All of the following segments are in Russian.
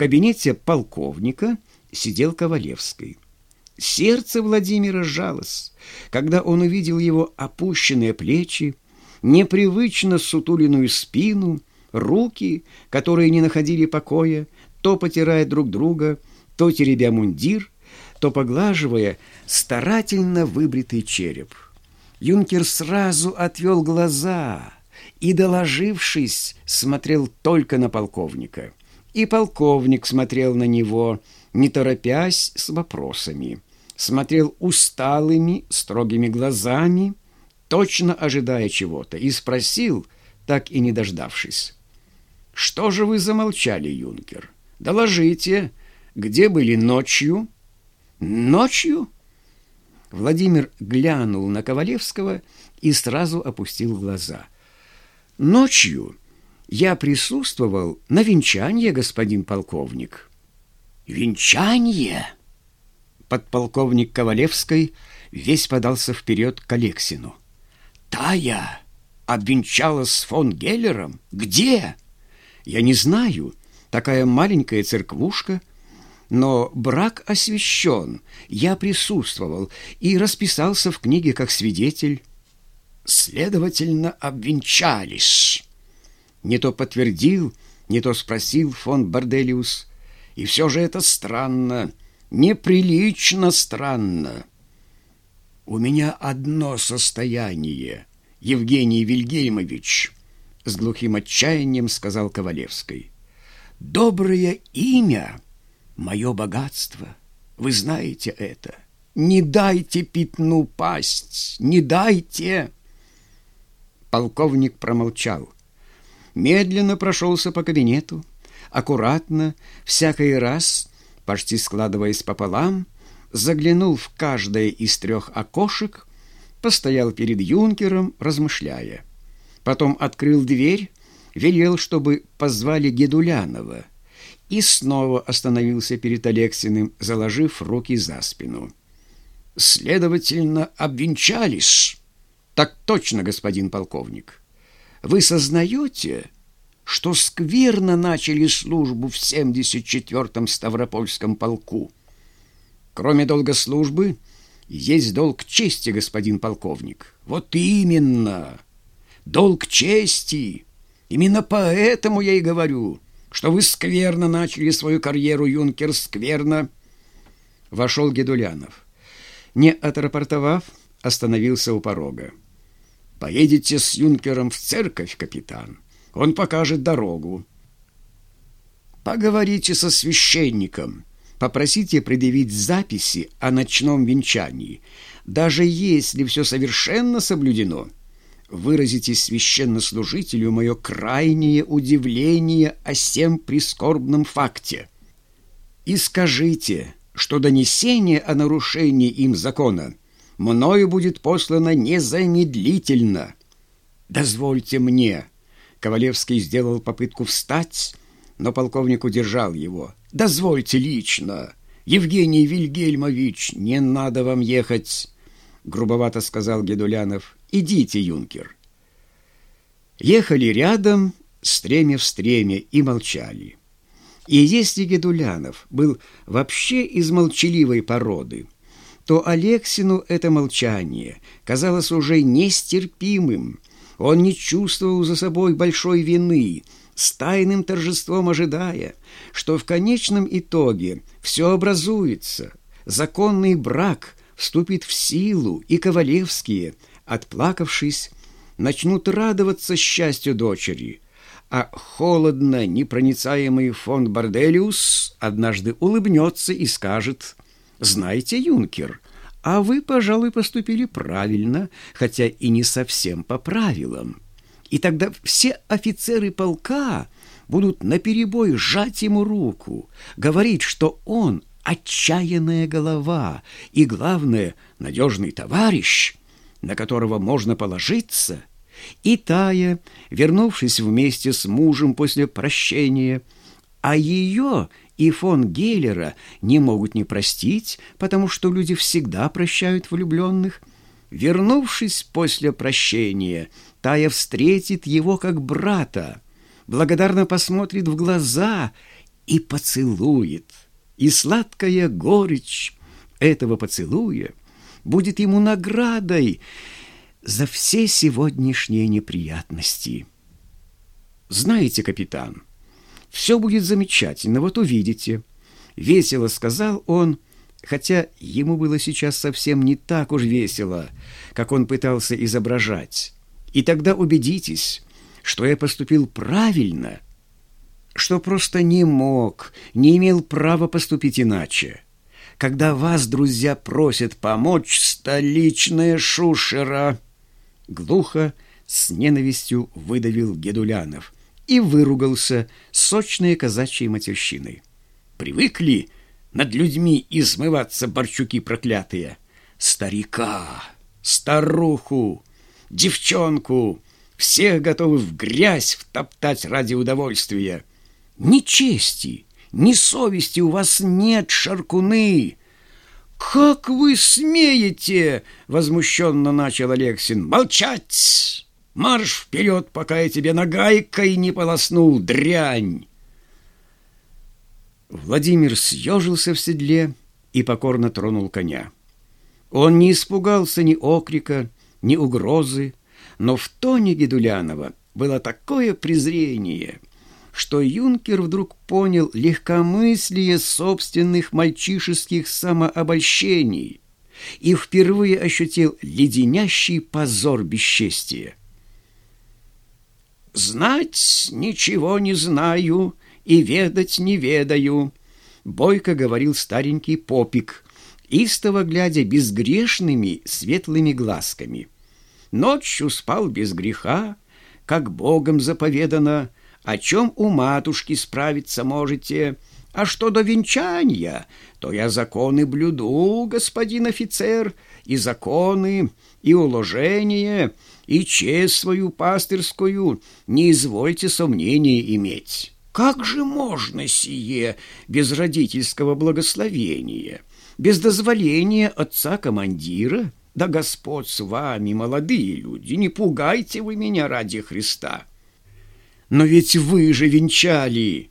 кабинете полковника сидел Ковалевский. Сердце Владимира сжалось, когда он увидел его опущенные плечи, непривычно сутуленную спину, руки, которые не находили покоя, то потирая друг друга, то теребя мундир, то поглаживая старательно выбритый череп. Юнкер сразу отвел глаза и, доложившись, смотрел только на полковника. И полковник смотрел на него, не торопясь с вопросами. Смотрел усталыми, строгими глазами, точно ожидая чего-то, и спросил, так и не дождавшись. «Что же вы замолчали, юнкер? Доложите, где были ночью?» «Ночью?» Владимир глянул на Ковалевского и сразу опустил глаза. «Ночью я присутствовал на венчании, господин полковник». «Венчание?» Подполковник Ковалевской весь подался вперед к Алексину. «Тая обвенчалась с фон Геллером? Где?» «Я не знаю. Такая маленькая церквушка» но брак освящен, я присутствовал и расписался в книге как свидетель. Следовательно, обвенчались. Не то подтвердил, не то спросил фон Борделиус. И все же это странно, неприлично странно. У меня одно состояние, Евгений Вильгельмович, с глухим отчаянием сказал Ковалевский. Доброе имя — мое богатство. Вы знаете это. Не дайте пятну пасть, не дайте!» Полковник промолчал. Медленно прошелся по кабинету, аккуратно, всякий раз, почти складываясь пополам, заглянул в каждое из трех окошек, постоял перед юнкером, размышляя. Потом открыл дверь, велел, чтобы позвали Гедулянова — и снова остановился перед Алексиным, заложив руки за спину. «Следовательно, обвенчались?» «Так точно, господин полковник. Вы сознаете, что скверно начали службу в 74-м Ставропольском полку? Кроме долга службы, есть долг чести, господин полковник. Вот именно! Долг чести! Именно поэтому я и говорю» что вы скверно начали свою карьеру, юнкер, скверно. Вошел Гедулянов. Не отрапортовав, остановился у порога. Поедете с юнкером в церковь, капитан. Он покажет дорогу. Поговорите со священником. Попросите предъявить записи о ночном венчании. Даже если все совершенно соблюдено — выразите священнослужителю мое крайнее удивление о сем прискорбном факте. И скажите, что донесение о нарушении им закона мною будет послано незамедлительно. Дозвольте мне. Ковалевский сделал попытку встать, но полковник удержал его. Дозвольте лично. Евгений Вильгельмович, не надо вам ехать, грубовато сказал Гедулянов. Идите, юнкер. Ехали рядом, стремя в стреме, и молчали. И если Гедулянов был вообще из молчаливой породы, то Алексину это молчание казалось уже нестерпимым. Он не чувствовал за собой большой вины, с тайным торжеством ожидая, что в конечном итоге все образуется, законный брак вступит в силу, и Ковалевские – отплакавшись, начнут радоваться счастью дочери, а холодно непроницаемый фон Борделиус однажды улыбнется и скажет «Знаете, юнкер, а вы, пожалуй, поступили правильно, хотя и не совсем по правилам». И тогда все офицеры полка будут наперебой сжать ему руку, говорить, что он отчаянная голова и, главное, надежный товарищ – на которого можно положиться, и Тая, вернувшись вместе с мужем после прощения, а ее и фон Гейлера не могут не простить, потому что люди всегда прощают влюбленных, вернувшись после прощения, Тая встретит его как брата, благодарно посмотрит в глаза и поцелует. И сладкая горечь этого поцелуя будет ему наградой за все сегодняшние неприятности. Знаете, капитан, все будет замечательно, вот увидите. Весело сказал он, хотя ему было сейчас совсем не так уж весело, как он пытался изображать. И тогда убедитесь, что я поступил правильно, что просто не мог, не имел права поступить иначе. Когда вас, друзья, просят помочь, столичная шушера, глухо, с ненавистью выдавил Гедулянов и выругался сочной казачьей матерщиной. Привыкли над людьми измываться борчуки проклятые. Старика, старуху, девчонку, всех готовы в грязь втоптать ради удовольствия. Ни чести, ни совести у вас нет, шаркуны. «Как вы смеете?» — возмущенно начал Алексин. «Молчать! Марш вперед, пока я тебе нагайкой не полоснул, дрянь!» Владимир съежился в седле и покорно тронул коня. Он не испугался ни окрика, ни угрозы, но в тоне Гедулянова было такое презрение, что юнкер вдруг понял легкомыслие собственных мальчишеских самообольщений и впервые ощутил леденящий позор бесчестия. «Знать ничего не знаю и ведать не ведаю», — бойко говорил старенький попик, истово глядя безгрешными светлыми глазками. Ночью спал без греха, как Богом заповедано, о чем у матушки справиться можете. А что до венчания, то я законы блюду, господин офицер, и законы, и уложение, и честь свою пастырскую не извольте сомнений иметь. Как же можно сие без родительского благословения, без дозволения отца-командира? Да Господь с вами, молодые люди, не пугайте вы меня ради Христа. Но ведь вы же венчали,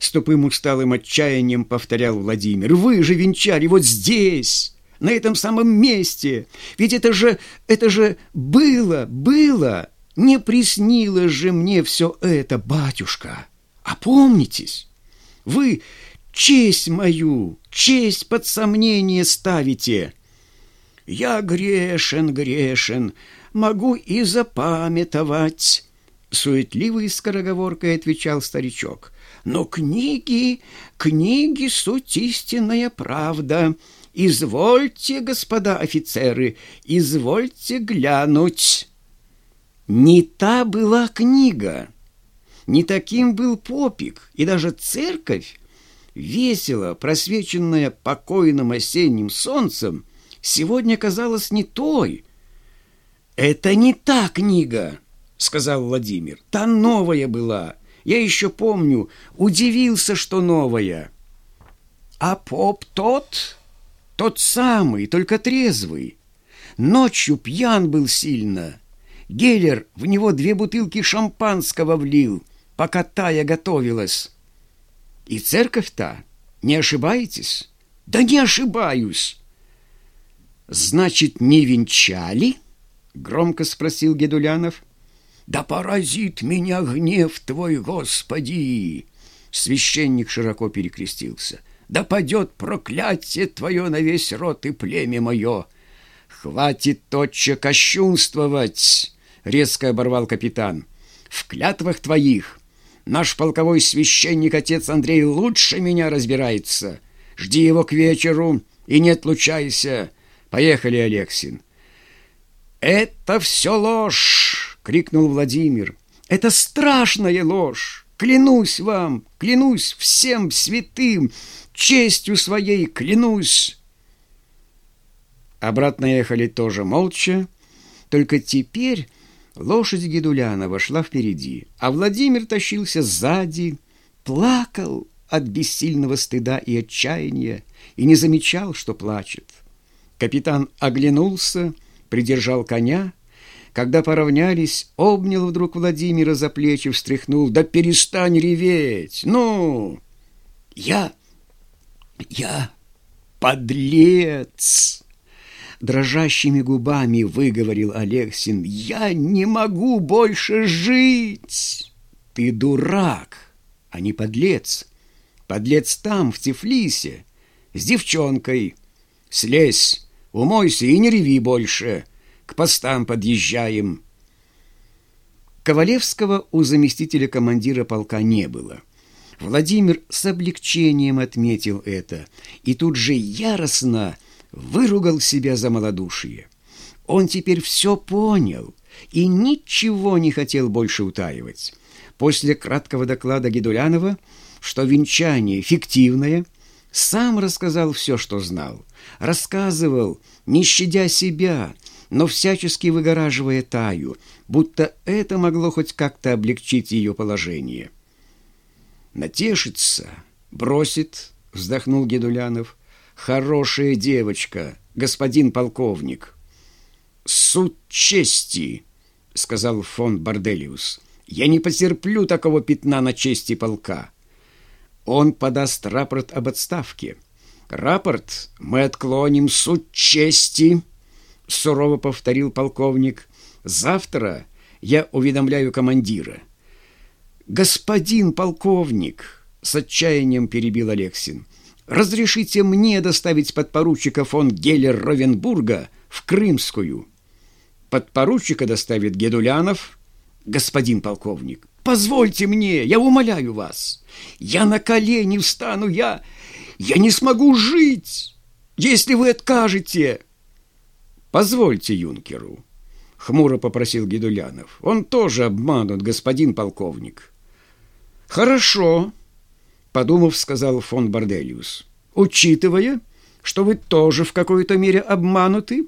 с тупым усталым отчаянием повторял Владимир. Вы же венчали вот здесь, на этом самом месте. Ведь это же, это же было, было. Не приснилось же мне все это, батюшка. Опомнитесь, вы честь мою, честь под сомнение ставите. Я грешен, грешен, могу и запамятовать. Суетливой скороговоркой отвечал старичок. Но книги, книги суть истинная правда. Извольте, господа офицеры, извольте глянуть. Не та была книга. Не таким был попик, и даже церковь, весело просвеченная покойным осенним солнцем, сегодня казалась не той. «Это не та книга», — сказал Владимир. «Та новая была. Я еще помню, удивился, что новая». «А поп тот, тот самый, только трезвый. Ночью пьян был сильно. Геллер в него две бутылки шампанского влил» пока Тая готовилась. И церковь-то, не ошибаетесь? Да не ошибаюсь. Значит, не венчали? Громко спросил Гедулянов. Да поразит меня гнев твой, Господи! Священник широко перекрестился. Да падет проклятие твое на весь род и племя мое! Хватит тотчас кощунствовать! Резко оборвал капитан. В клятвах твоих Наш полковой священник, отец Андрей, лучше меня разбирается. Жди его к вечеру и не отлучайся. Поехали, Алексин. «Это все ложь!» — крикнул Владимир. «Это страшная ложь! Клянусь вам, клянусь всем святым, честью своей клянусь!» Обратно ехали тоже молча, только теперь Лошадь Гедуляна вошла впереди, а Владимир тащился сзади, плакал от бессильного стыда и отчаяния и не замечал, что плачет. Капитан оглянулся, придержал коня. Когда поравнялись, обнял вдруг Владимира за плечи, встряхнул. «Да перестань реветь! Ну!» Я... я подлец!» Дрожащими губами выговорил Алексин. «Я не могу больше жить!» «Ты дурак, а не подлец!» Подлец там, в Тифлисе, с девчонкой. Слезь, умойся и не реви больше. К постам подъезжаем. Ковалевского у заместителя командира полка не было. Владимир с облегчением отметил это и тут же яростно выругал себя за малодушие. Он теперь все понял и ничего не хотел больше утаивать. После краткого доклада Гедулянова что венчание фиктивное, сам рассказал все, что знал. Рассказывал, не щадя себя, но всячески выгораживая Таю, будто это могло хоть как-то облегчить ее положение. «Натешится, бросит», — вздохнул Гедулянов. «Хорошая девочка, господин полковник». «Суд чести», — сказал фон Борделиус. «Я не потерплю такого пятна на чести полка» он подаст рапорт об отставке. Рапорт мы отклоним суд чести, сурово повторил полковник. Завтра я уведомляю командира. Господин полковник, с отчаянием перебил Алексин, разрешите мне доставить подпоручика фон Геллер Ровенбурга в Крымскую. Подпоручика доставит Гедулянов, господин полковник. Позвольте мне, я умоляю вас. Я на колени встану, я... Я не смогу жить, если вы откажете. Позвольте юнкеру, — хмуро попросил Гедулянов. Он тоже обманут, господин полковник. Хорошо, — подумав, сказал фон Борделиус. Учитывая, что вы тоже в какой-то мере обмануты,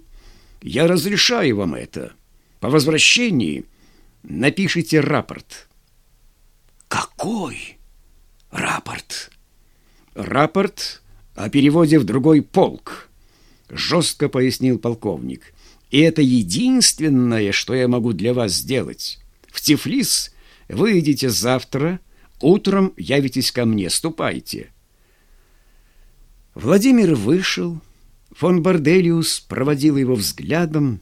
я разрешаю вам это. По возвращении напишите рапорт. Какой рапорт? Рапорт о переводе в другой полк, жестко пояснил полковник. И это единственное, что я могу для вас сделать. В Тифлис вы идите завтра, утром явитесь ко мне, ступайте. Владимир вышел, фон Борделиус проводил его взглядом,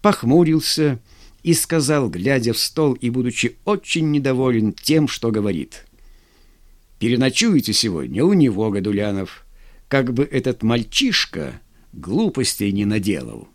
похмурился и сказал, глядя в стол и будучи очень недоволен тем, что говорит. «Переночуете сегодня у него, Гадулянов, как бы этот мальчишка глупостей не наделал».